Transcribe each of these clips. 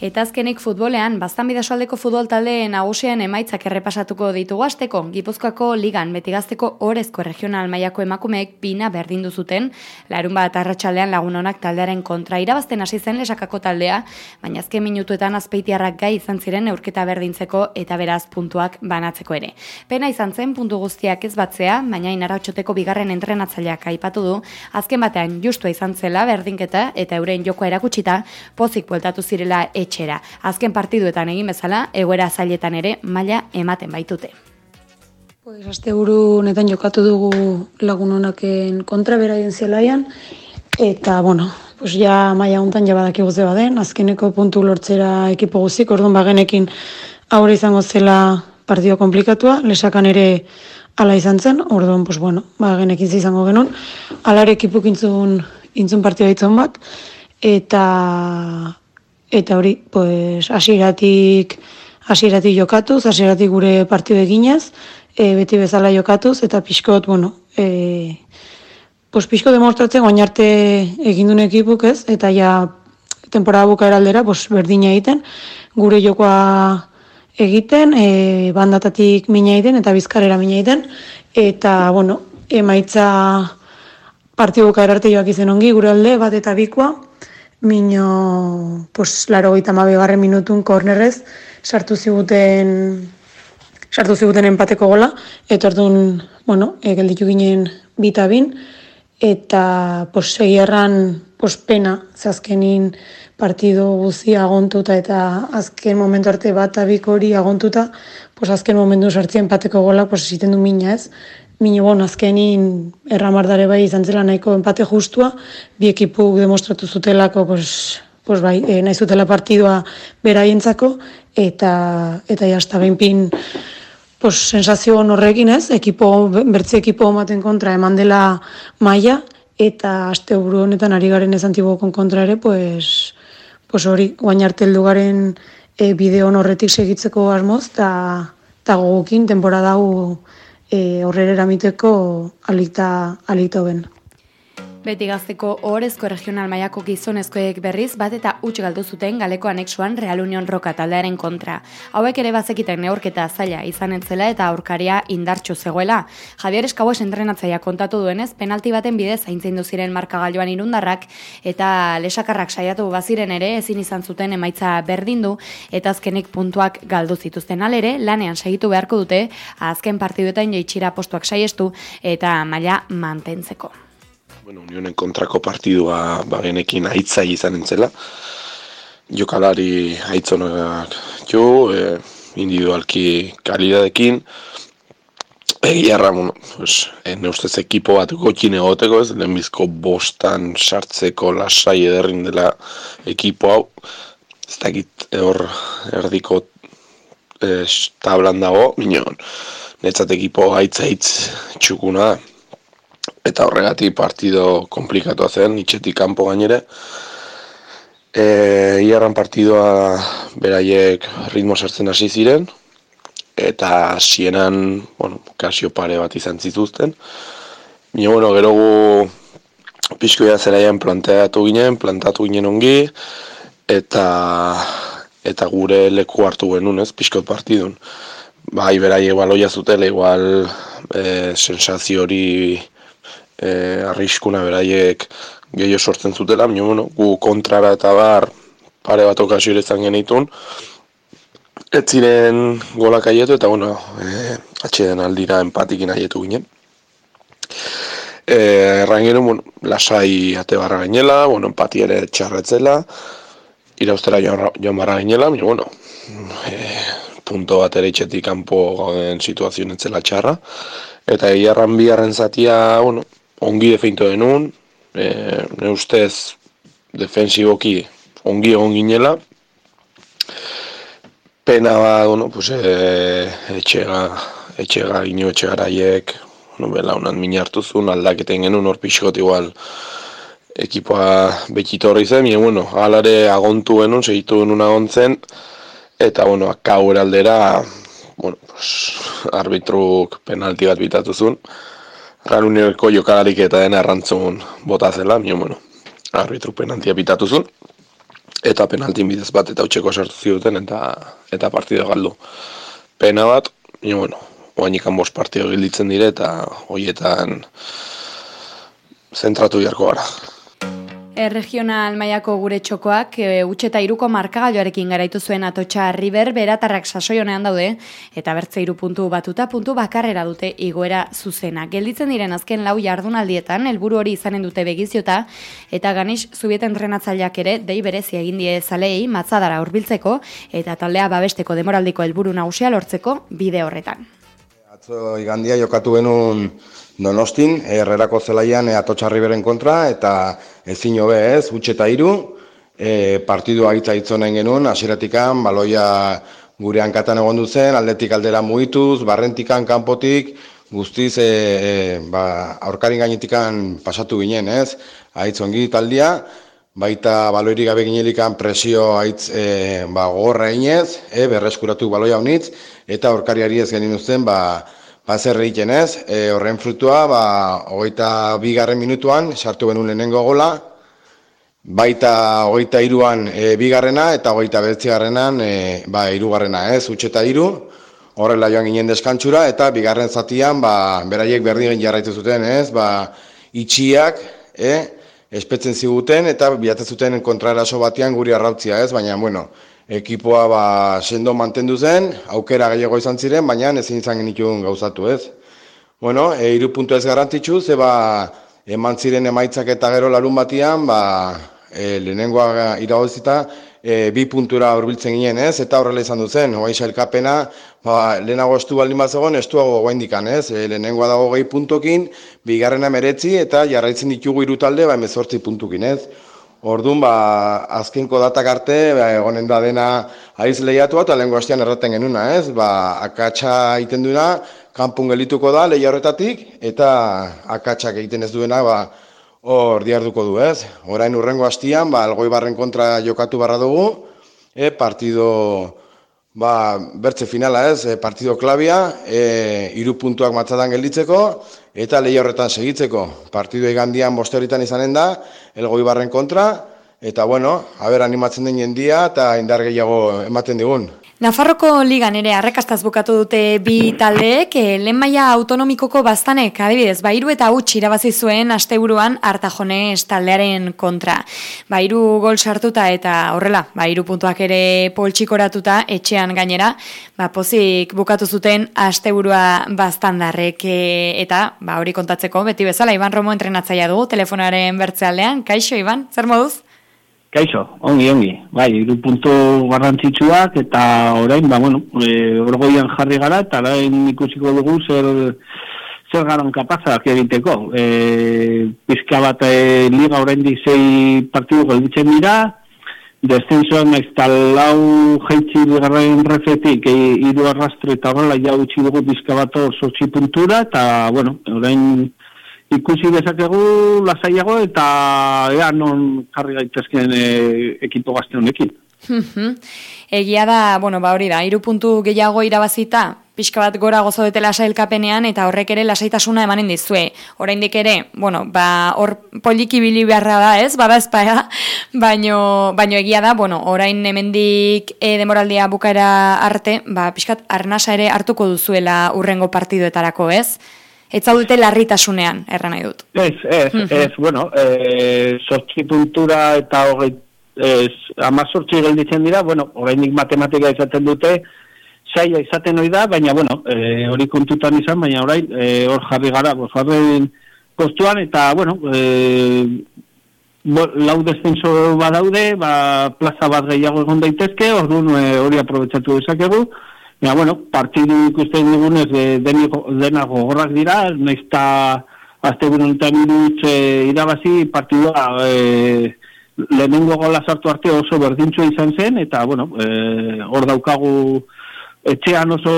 Eta azkenik futbolean, bastan bidasoaldeko futbol talde nagusien emaitzak errepasatuko ditugu azteko, Gipuzkoako ligan betigazteko orezko regional mailako emakumeek pina berdindu zuten, larun bat arratsaldean lagun honak taldearen kontra irabazten hasi zen lesakako taldea, baina azken minutuetan azpeitiarrak gai izan ziren neurketa berdintzeko eta beraz puntuak banatzeko ere. Pena izan zen puntu guztiak ez batzea, baina inarautxoteko bigarren entrenatzaileak aipatu du, azken batean justua izan zela berdinketa eta euren jokoa erakutsita, pozik bueltatu zirela etxera. Azken partiduetan egin bezala, egoera zailetan ere maila ematen baitute. Pues aste buru netan jokatu dugu lagun honaken kontra beraien zelaian, eta, bueno, pues ja maila hontan ja badak eguze baden, azkeneko puntu lortzera ekipo guzik, orduan bagenekin aurre izango zela partido komplikatua, lesakan ere ala izan zen, orduan, pues bueno, bagenekin izango genuen, alare ekipuk intzun, intzun partida bat, eta Eta hori, pues, asiratik, asiratik jokatuz, asiratik gure partidu eginez, e, beti bezala jokatuz, eta pixkot, bueno, e, pues, pixko demostratzen guain arte egin duen ekipuk ez, eta ja, temporada buka eraldera, pues, berdina egiten, gure jokoa egiten, e, bandatatik mina egiten, eta bizkarera mina egiten, eta, bueno, emaitza partidu buka erarte joak izen ongi, gure alde, bat eta bikoa, Mino, pues, laro gaita garren minutun kornerrez, sartu ziguten, sartu ziguten empateko gola, eta orduan, bueno, e, gelditu ginen bita bin, eta, pues, segierran, pues, pena, zazkenin partido guzi agontuta, eta azken momentu arte bat abik hori agontuta, pues, azken momentu sartzen empateko gola, pues, ziten du mina ez, Mino bon, azkenin erramardare bai izan zela nahiko empate justua, bi ekipuk demostratu zutelako, pues, pues bai, e, nahi zutela partidua beraientzako, eta, eta jazta behinpin pues, sensazio horrekin ez, ekipo, bertze ekipo ematen kontra eman dela maia, eta aste buru honetan ari garen ez antibokon kontra ere, pues, pues hori, guain arteldu garen e, bideo horretik segitzeko asmoz, eta gogokin, temporada hau e, horrera eramiteko alita, alita ben. Beti gazteko horrezko regional maiako gizonezkoek berriz bat eta utx galdu zuten galeko anexuan Real Union Roka taldearen kontra. Hauek ere bazekiten neorketa zaila izan entzela eta aurkaria indartxu zegoela. Javier Eskaues entrenatzaia kontatu duenez, penalti baten bidez zaintzen duziren markagailuan irundarrak eta lesakarrak saiatu baziren ere ezin izan zuten emaitza berdindu eta azkenik puntuak galdu zituzten alere, lanean segitu beharko dute azken partiduetan joitxira postuak saiestu eta maila mantentzeko bueno, unionen kontrako partidua bagenekin aitzai izan entzela. Jokalari aitzonak jo, e, individualki kalidadekin. Egia bueno, pues, ene ustez ekipo bat gotxin egoteko ez, lehenbizko bostan sartzeko lasai ederrin dela ekipo hau. Ez dakit hor erdiko e, tablan dago, minon, netzat ekipo aitzaitz txukuna da eta horregatik partido komplikatu zen, itxetik kanpo gainere. E, Iarran partidua beraiek ritmo sartzen hasi ziren, eta sienan, bueno, kasio pare bat izan zituzten. Bino, bueno, gero gu pixko zeraian planteatu ginen, plantatu ginen ongi, eta eta gure leku hartu genuen, ez, pixkot partidun. Bai, beraiek baloia zutela, igual, e, sensazio hori e, arriskuna beraiek gehiago sortzen zutela, baina bueno, gu kontrara eta bar pare bat okazio ere zan genitun. Ez ziren golak aietu eta bueno, e, atxeden aldira empatikin aietu ginen. E, erran bueno, lasai ate barra gainela, bueno, empati ere txarretzela, iraustera joan barra gainela, baina bueno, e, punto bat ere itxetik kanpo situazioen etzela txarra. Eta egiarran biharren zatia, bueno, ongi defeintu denun, e, ne ustez defensiboki ongi egon ginela, pena ba, bueno, pues, e, etxega, etxega ino etxegaraiek, bueno, bela honan min hartu zuen, aldaketen genuen hor pixkot igual, ekipoa betxito horri zen, mire, bueno, alare agontu genuen, segitu genuen agontzen, eta, bueno, akau eraldera, bueno, pues, arbitruk penalti bat bitatu zuen, Ranuneko jokalarik eta den arrantzun bota zela, mio, bueno, arbitru penantia pitatu zuen. eta penaltin bidez bat eta utxeko sartu ziduten eta eta partido galdu. Pena bat, ni bueno, oain ikan bost partido gilditzen dire eta hoietan zentratu jarko gara. Erregional mailako gure txokoak e, utxe eta iruko markagailoarekin garaitu zuen atotxa riber beratarrak sasoi honean daude eta bertze iru puntu batuta puntu bakarrera dute igoera zuzena. Gelditzen diren azken lau jardunaldietan helburu hori izanen dute begiziota eta ganix zubieten entrenatzaileak ere dei berezi egin die zalei matzadara hurbiltzeko eta taldea babesteko demoraldiko helburu nagusia lortzeko bide horretan. Atzo igandia jokatu genuen Donostin, errerako zelaian e, atotxarri beren kontra, eta ezin hobe ez, utxe eta iru, e, partidua hitza hitzonen genuen, asiratikan, baloia gure hankatan egon duzen, aldetik aldera muituz, barrentikan, kanpotik, guztiz e, e, ba, aurkarin gainetikan pasatu ginen, ez? Aitz ongi taldia, baita baloiri gabe ginelikan presio aitz e, ba, gogorra inez, e, berreskuratu baloia honitz, eta aurkariari ez genin uzten, ba, ba, zer egiten ez, e, horren frutua, ba, hogeita bigarren minutuan, sartu benun lehenengo gola, baita hogeita iruan e, bigarrena, eta hogeita betzigarrenan, e, ba, irugarrena ez, utxeta iru, horrela joan ginen deskantzura, eta bigarren zatian, ba, beraiek berdin jarraitu zuten ez, ba, itxiak, e, espetzen ziguten, eta bilatzen zuten kontraraso batean guri arrautzia ez, baina, bueno, ekipoa ba, sendo mantendu zen, aukera gehiago izan ziren, baina ezin izan genituen gauzatu ez. Bueno, e, iru puntu ez garantitzu, ze ba, eman ziren emaitzak eta gero larun batian, ba, e, lehenengoa iragozita, e, bi puntura urbiltzen ginen ez, eta horrela izan duzen, hoa elkapena, ba, lehenago estu baldin bat zegoen, estuago guaindikan ez, e, lehenengoa dago gehi puntokin, bigarrena meretzi, eta jarraitzen ditugu irutalde, ba, emezortzi puntukin ez. Orduan, ba, azkenko datak arte, ba, egonen da dena aiz lehiatu eta lehen hastian erraten genuna, ez? Ba, akatsa egiten duena, kanpun gelituko da lehia horretatik, eta akatsak egiten ez duena, ba, hor diarduko du, ez? Orain urrengo hastian, ba, algoi barren kontra jokatu barra dugu, e, partido, ba, bertze finala, ez? E, partido klabia, e, iru puntuak matzadan gelditzeko, eta lehi horretan segitzeko. Partidu egandian bosteritan izanen da, elgoi barren kontra, eta bueno, haber animatzen den jendia eta indar gehiago ematen digun. Nafarroko ligan ere arrekastaz bukatu dute bi taldeek, eh, lehen maia autonomikoko baztanek, adibidez, bairu eta huts irabazi zuen asteburuan hartajone taldearen kontra. Bairu gol sartuta eta horrela, bairu puntuak ere poltsikoratuta etxean gainera, ba, pozik bukatu zuten asteburua baztandarrek eh, eta ba, hori kontatzeko, beti bezala, Iban Romo entrenatzaia dugu, telefonaren bertzealdean, kaixo, Iban, zer moduz? Kaixo, ongi, ongi. Bai, iru puntu garrantzitsuak eta orain, ba, bueno, e, orgoian jarri gara eta orain ikusiko dugu zer, zer garan kapazak egiteko. E, pizka bat e, liga orain dizei partidu gelditzen dira, descensoan ez talau jaitsi bigarren refetik e, iru arrastre eta horrela ja utzi dugu pizka bat sortzi puntura eta, bueno, orain ikusi dezakegu lasaiago eta ea non jarri gaitezken e, ekipo gazte honekin. Egia da, bueno, ba hori da, iru puntu gehiago irabazita, pixka bat gora gozo dute lasailkapenean eta horrek ere lasaitasuna emanen dizue. Oraindik ere, bueno, ba hor poliki bili beharra da, ez? Bada ezpaia, baino, baino egia da, bueno, orain hemendik e, demoraldia bukaera arte, ba pixkat arnasa ere hartuko duzuela urrengo partidoetarako, ez? Ez zaudete larritasunean, erra nahi dut. Ez, ez, ez, bueno, e, sortzi puntura eta hogei, ez, ama sortzi gelditzen dira, bueno, horreinik matematika izaten dute, saia izaten hori da, baina, bueno, e, hori kontutan izan, baina orain, e, hor jarri gara, bosgarren kostuan, eta, bueno, e, bo, lau descenso badaude, ba, plaza bat gehiago egon daitezke, orduan hori aprobetsatu dezakegu, Ja, bueno, partidu ikusten dugunez e, dena gogorrak dira, nahiz eta azte honetan e, irabazi partidua e, lehenengo gola sartu arte oso berdintxo izan zen, eta, bueno, e, hor daukagu etxean oso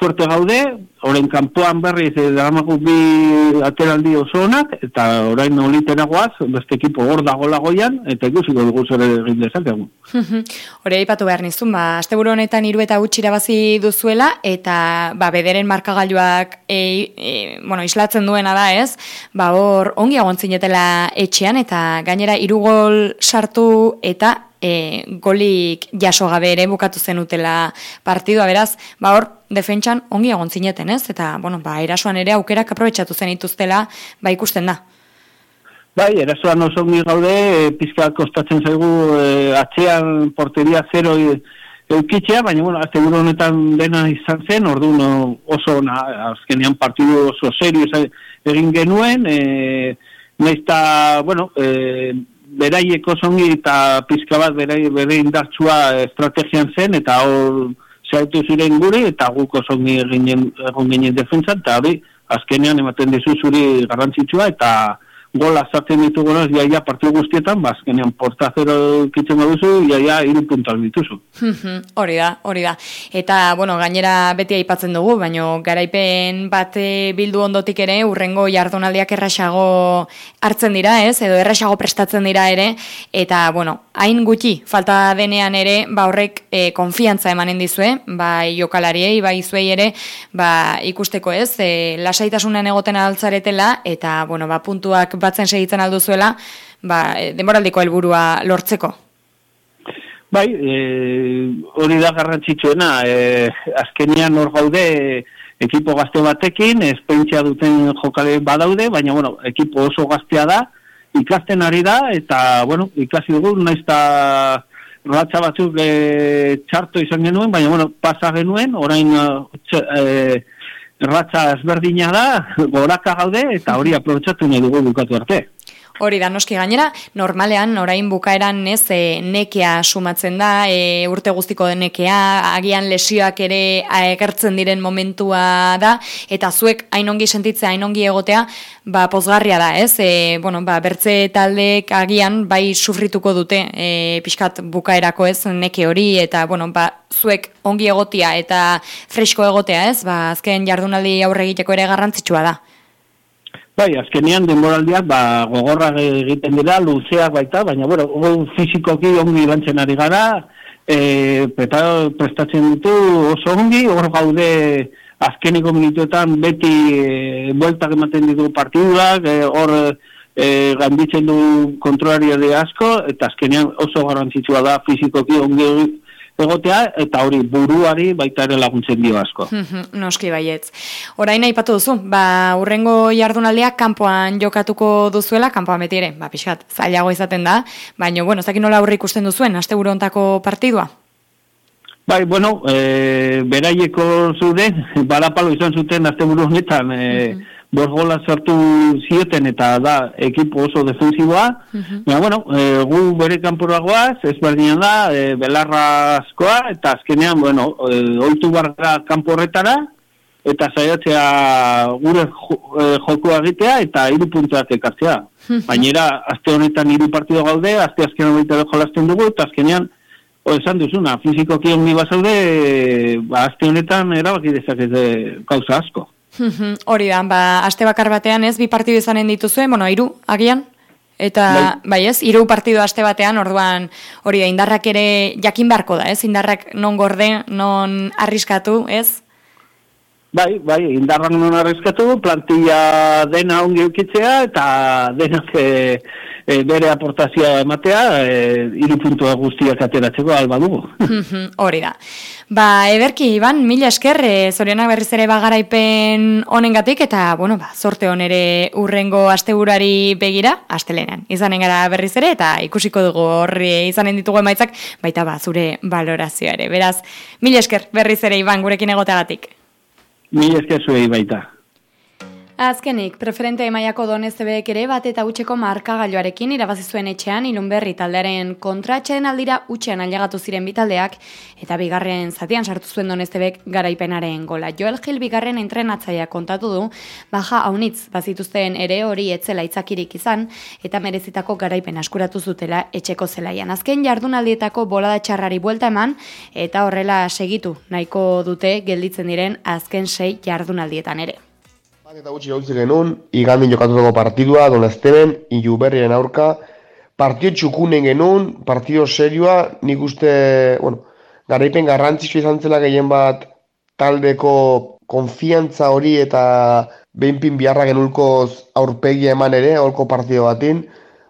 fuerte gaude, orain kanpoan berriz e, daramagu bi ateraldi oso eta orain nolitera guaz, beste ekipo hor dago lagoian, eta ikusiko dugu zer egin dezakegu. Hore aipatu behar nizun, ba, azte honetan iru eta gutxi irabazi duzuela, eta ba, bederen markagailuak e, e, bueno, islatzen duena da ez, ba, hor ongi agontzinetela etxean, eta gainera irugol sartu eta e, golik jaso gabe ere bukatu zenutela partidua, beraz, ba hor, defentsan ongi egon zineten, ez? Eta, bueno, ba, erasoan ere aukerak aprobetsatu zen ituztela, ba, ikusten da. Bai, erasoan oso ongi gaude, e, pizka kostatzen zaigu e, atxean porteria zero e, eukitzea, baina, bueno, azte honetan dena izan zen, ordu no, oso, na, azkenean partidu oso serio egin genuen, e, naizta, bueno, e, beraiek osongi eta pizka bat berai, bere indartsua estrategian zen, eta hor zehatu ziren guri, eta guk osongi egin ginen defensa, eta hori, azkenean ematen dizu zuri garrantzitsua, eta gola zartzen ditugunaz, jaia partiu guztietan, bazkenean porta zero kitzen baduzu, jaia iru puntal dituzu. hori da, hori da. Eta, bueno, gainera beti aipatzen dugu, baino garaipen bate bildu ondotik ere, urrengo jardunaldiak errasago hartzen dira, ez? Edo errasago prestatzen dira ere, eta, bueno, hain gutxi, falta denean ere, ba horrek e, konfiantza emanen dizue, bai jokalariei, bai zuei ere, ba ikusteko ez, e, lasaitasunen egoten altzaretela, eta, bueno, ba puntuak batzen segitzen alduzuela, ba, e, demoraldiko helburua lortzeko. Bai, e, hori da garrantzitsuena, e, azkenian hor gaude ekipo gazte batekin, espentsia duten jokale badaude, baina bueno, ekipo oso gaztea da, ikasten ari da, eta bueno, ikasi dugu, naiz eta ratxa batzuk e, txarto izan genuen, baina bueno, pasa genuen, orain e, erratza ezberdina da, goraka gaude, eta hori aprobetsatu nahi dugu bukatu arte. Hori da, noski gainera, normalean, orain bukaeran ez, e, nekea sumatzen da, e, urte guztiko denekea, agian lesioak ere egertzen diren momentua da, eta zuek hainongi sentitzea, hainongi egotea, ba, pozgarria da, ez? E, bueno, ba, bertze taldeek agian, bai sufrituko dute, e, pixkat bukaerako ez, neke hori, eta, bueno, ba, zuek ongi egotia eta fresko egotea, ez? Ba, azken jardunaldi aurre egiteko ere garrantzitsua da. Bai, azkenean denboraldiak ba, gogorra egiten dira, luzeak baita, baina bueno, fizikoki ongi lantzen ari gara, e, peta prestatzen ditu oso ongi, hor gaude azkeneko minutuetan beti e, bueltak ematen ditu partiduak, e, hor e, ganditzen du kontrolaria de asko, eta azkenean oso garrantzitsua da fizikoki ongi egotea eta hori buruari baita ere laguntzen dio asko. Noski baietz. Orain aipatu duzu, ba urrengo jardunaldia kanpoan jokatuko duzuela, kanpoan beti ere, ba pixkat, zailago izaten da, baina bueno, ez nola aurre ikusten duzuen asteburu hontako partidua. Bai, bueno, e, beraieko zuden, balapalo izan zuten asteburu honetan, e, bos gola sartu zieten eta da ekipo oso defensiboa. Uh bueno, e, gu bere kanporagoaz, ez berdinan da, e, belarra askoa, eta azkenean, bueno, e, oitu barra kanporretara, eta saiatzea gure joku egitea eta hiru puntuak ekartzea. Bainera, azte honetan hiru partido gaude, azte azkenean baita jolasten dugu, eta azkenean, o esan duzuna, fiziko kion mi basaude, ba, azte honetan erabaki dezakete kauza asko. Hori da, ba, aste bakar batean ez, bi partidu izanen dituzue, bueno, iru, agian? Eta, bai, bai ez, iru partidu aste batean, orduan, hori da, indarrak ere jakin beharko da, ez? Indarrak non gorde, non arriskatu, ez? Bai, bai, indarrak non arriskatu, plantilla dena ongi eukitzea, eta denak e, e, bere aportazioa ematea, e, iru puntua guztiak ateratzeko alba dugu. Hori da. Ba, Eberki, Iban, mila esker, e, zorionak berriz ere bagaraipen honengatik eta, bueno, ba, sorte honere urrengo asteburari begira, astelenan, izanen gara berriz ere, eta ikusiko dugu horri izanen ditugu emaitzak, baita ba, zure valorazioa ere. Beraz, mila esker, berriz ere, Iban, gurekin egoteagatik. Mila esker zuei baita. Azkenik, preferente emaiako doneztebeek ere bat eta utxeko markagailoarekin irabazi zuen etxean ilunberri taldearen kontratxeen aldira utxean ailegatu ziren bitaldeak eta bigarren zatian sartu zuen doneztebeek garaipenaren gola. Joel Gil bigarren entrenatzaia kontatu du, baja haunitz bazituzten ere hori etzela itzakirik izan eta merezitako garaipen askuratu zutela etxeko zelaian. Azken jardunaldietako bolada txarrari buelta eman eta horrela segitu nahiko dute gelditzen diren azken sei jardunaldietan ere. Bat eta gutxi gautzi genuen, igandin jokatutako partidua, Don Esteban, Iu Berrien aurka, partio txukunen genuen, partio serioa, nik uste, bueno, garaipen garrantzitsua izan zela gehien bat taldeko konfiantza hori eta behinpin biharra genulko aurpegia eman ere, holko partido batin.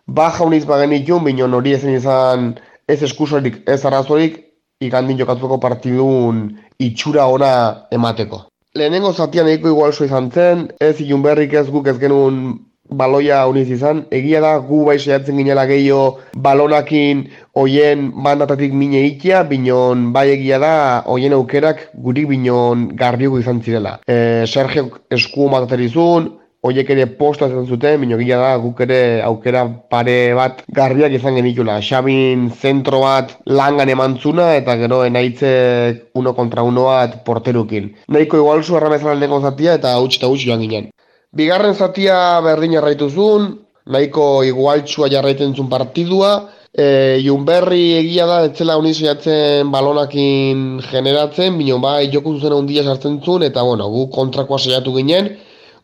Baja uniz bagen itun, binon hori ezen izan ez eskusorik, ez arrazorik, igandin jokatuko partidun itxura ona emateko. Lehenengo zatia nahiko igual izan zen, ez berrik ez guk ez genuen baloia uniz izan, egia da gu bai saiatzen ginela gehiago balonakin hoien bandatatik mine ikia, binon bai egia da hoien aukerak gurik binon garbiuko izan zirela. E, Sergio esku mataterizun, Oiek ere posta zen zuten, bino gila da guk ere aukera pare bat garbiak izan genitula. Xabin zentro bat langan emantzuna eta gero enaitzek uno kontra uno bat porterukin. Nahiko igual zu erramezan lehen zatia eta huts eta huts joan ginen. Bigarren zatia berdin jarraituzun, nahiko igualtsua jarraiten zuen partidua, e, berri egia da, etzela honi zeiatzen balonakin generatzen, bino bai joko zuzen handia sartzen zuen, eta bueno, gu kontrakoa zeiatu ginen,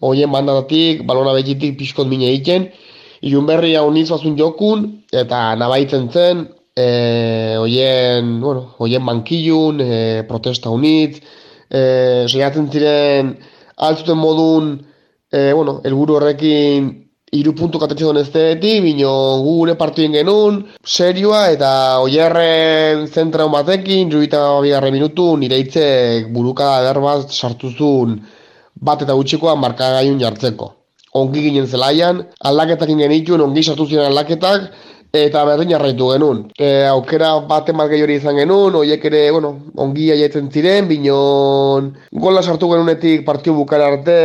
hoien bandatatik, balona begitik pixkot mine egiten, Ilun berri hau jokun, eta nabaitzen zen, e, hoien, bueno, hoien bankilun, e, protesta unitz, e, ziren altzuten modun, e, bueno, elburu horrekin iru puntu katetxe duen ez bino gure partien genuen, serioa, eta oierren zentra batekin, juita bigarre minutu, nire hitzek buruka eder bat sartuzun bat eta gutxikoa markagaiun jartzeko. Ongi ginen zelaian, aldaketak genituen, ongi sartu ziren aldaketak, eta berdin jarraitu genuen. E, aukera bat emat hori izan genuen, oiek ere, bueno, ongi aietzen ziren, binon gola sartu genunetik partio bukara arte,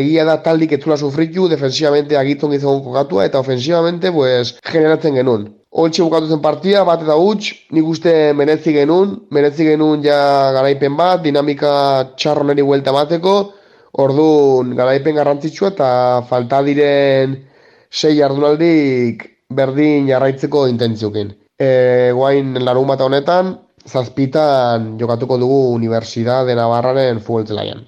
egia da taldik etzula sufritu, defensivamente agitzen gizon kokatua, eta ofensivamente, pues, generatzen genuen. Oltxe bukatu zen partia, bat eta huts, nik uste merezi genuen, merezi genuen ja garaipen bat, dinamika txarroneri huelta bateko, Orduan, garaipen garrantzitsua eta falta diren sei jardunaldik berdin jarraitzeko intentziokin. E, guain larun bat honetan, zazpitan jokatuko dugu Universidad de Navarraren futbol zelaian.